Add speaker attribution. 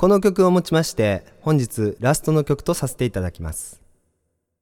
Speaker 1: この曲をもちまして本日ラストの曲とさせていただきます。